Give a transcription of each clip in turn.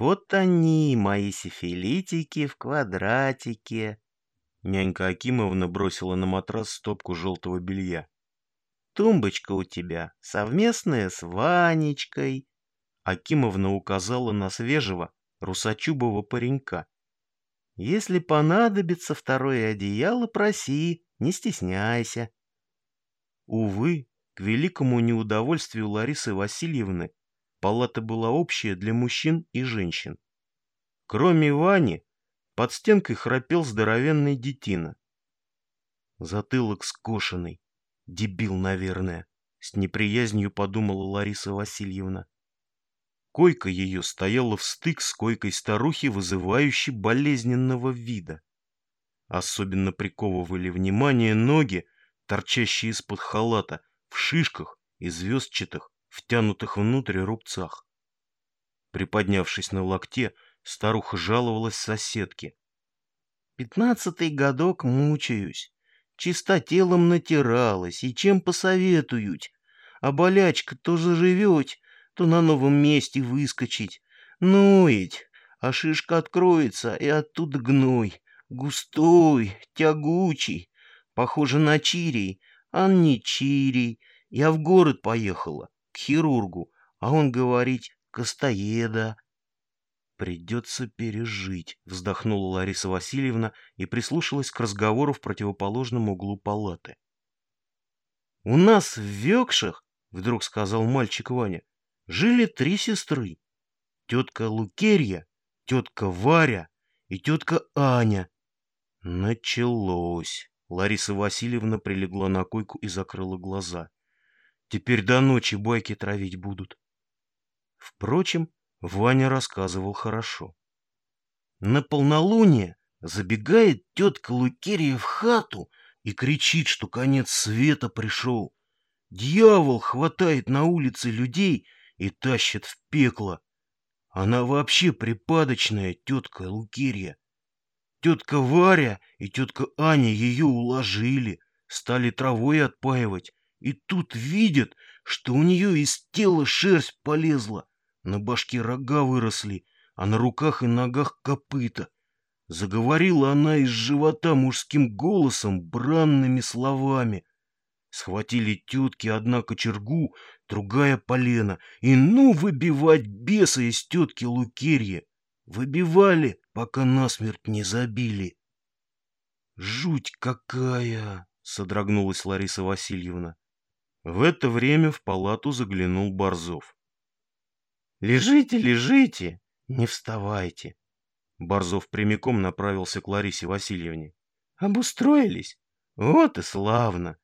Вот они, мои сифилитики в квадратике. Нянька Акимовна бросила на матрас стопку желтого белья. Тумбочка у тебя совместная с Ванечкой. Акимовна указала на свежего, русачубого паренька. Если понадобится второе одеяло, проси, не стесняйся. Увы, к великому неудовольствию Ларисы Васильевны, палата была общая для мужчин и женщин. Кроме Вани, под стенкой храпел здоровенный детина. Затылок скошенный, дебил, наверное, с неприязнью подумала Лариса Васильевна. Койка ее стояла в стык с койкой старухи, вызывающей болезненного вида. Особенно приковывали внимание ноги, торчащие из-под халата, в шишках и звездчатых, втянутых внутрь рубцах. Приподнявшись на локте, старуха жаловалась соседке. «Пятнадцатый годок мучаюсь, чистотелом натиралась, и чем посоветують? А болячка то заживет, то на новом месте выскочить. Ведь, а шишка откроется, и оттуда гной, густой, тягучий, похоже на чирий, а не чирий. Я в город поехала, к хирургу, а он говорит, костоеда. «Придется пережить», — вздохнула Лариса Васильевна и прислушалась к разговору в противоположном углу палаты. «У нас в Векшах, — вдруг сказал мальчик Ваня, — жили три сестры. Тетка Лукерья, тетка Варя и тетка Аня. Началось. Лариса Васильевна прилегла на койку и закрыла глаза. Теперь до ночи байки травить будут. Впрочем, Ваня рассказывал хорошо. На полнолуние забегает тетка Лукерия в хату и кричит, что конец света пришел. Дьявол хватает на улице людей и тащит в пекло. Она вообще припадочная, тетка Лукерия. Тетка Варя и тетка Аня ее уложили, стали травой отпаивать, и тут видят, что у нее из тела шерсть полезла, на башке рога выросли, а на руках и ногах копыта. Заговорила она из живота мужским голосом, бранными словами. Схватили тетки одна кочергу, другая полено, и ну выбивать беса из тетки Лукерья. Выбивали, пока насмерть не забили. «Жуть какая!» — содрогнулась Лариса Васильевна. В это время в палату заглянул Борзов. «Лежите, лежите, не вставайте!» Борзов прямиком направился к Ларисе Васильевне. «Обустроились? Вот и славно!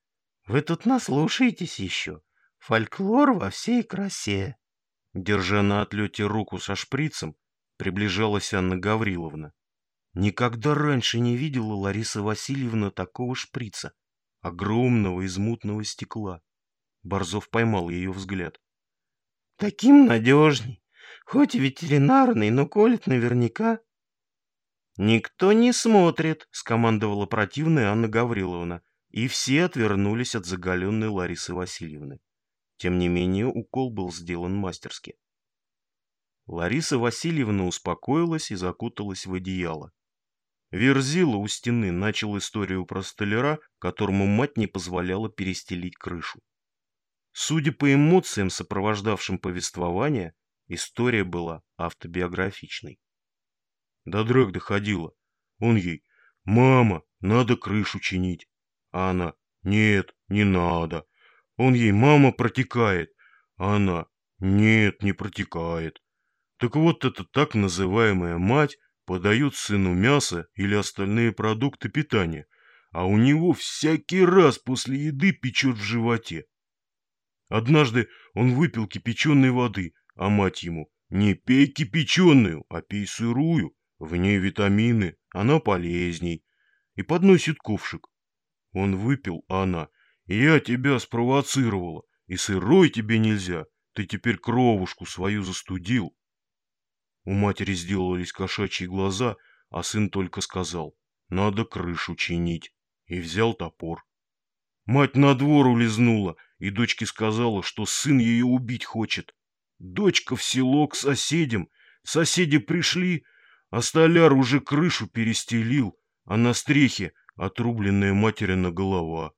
Вы тут наслушаетесь еще. Фольклор во всей красе!» Держа на отлете руку со шприцем, приближалась Анна Гавриловна. Никогда раньше не видела Лариса Васильевна такого шприца, огромного из мутного стекла. Борзов поймал ее взгляд. «Таким надежней. Хоть ветеринарный, но колет наверняка». «Никто не смотрит», — скомандовала противная Анна Гавриловна, и все отвернулись от заголенной Ларисы Васильевны. Тем не менее, укол был сделан мастерски. Лариса Васильевна успокоилась и закуталась в одеяло. Верзила у стены начал историю про столяра, которому мать не позволяла перестелить крышу. Судя по эмоциям, сопровождавшим повествование, история была автобиографичной. До драк доходила. Он ей «Мама, надо крышу чинить». А она «Нет, не надо». Он ей «Мама, протекает». А она «Нет, не протекает». Так вот эта так называемая мать подает сыну мясо или остальные продукты питания, а у него всякий раз после еды печет в животе. Однажды он выпил кипяченой воды, а мать ему «Не пей кипяченую, а пей сырую, в ней витамины, она полезней». И подносит ковшик. Он выпил, а она «Я тебя спровоцировала, и сырой тебе нельзя, ты теперь кровушку свою застудил». У матери сделались кошачьи глаза, а сын только сказал «Надо крышу чинить» и взял топор. Мать на двор улизнула, и дочке сказала, что сын ее убить хочет. Дочка в село к соседям, Соседи пришли, а столяр уже крышу перестелил, а на стрехе отрубленная материна голова.